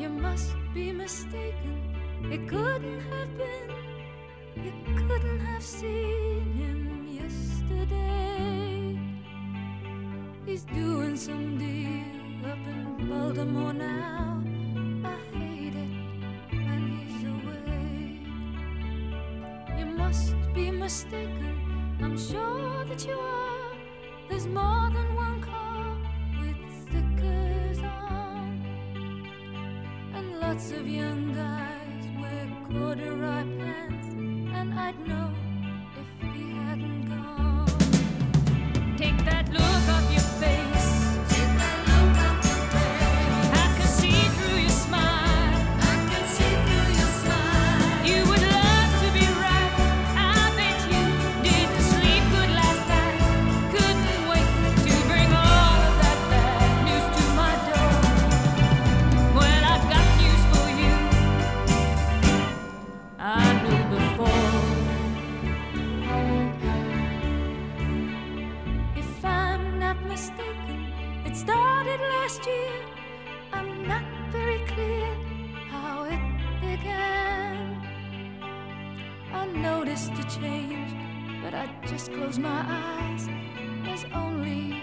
You must be mistaken. It couldn't have been. You couldn't have seen him yesterday. He's doing some deal up in Baltimore now. I hate it when he's away. You must be mistaken. I'm sure that you are. There's more than one lots of young guys wear corduroy pants. And I'd know started last year. I'm not very clear how it began. I noticed a change, but I just closed my eyes. There's only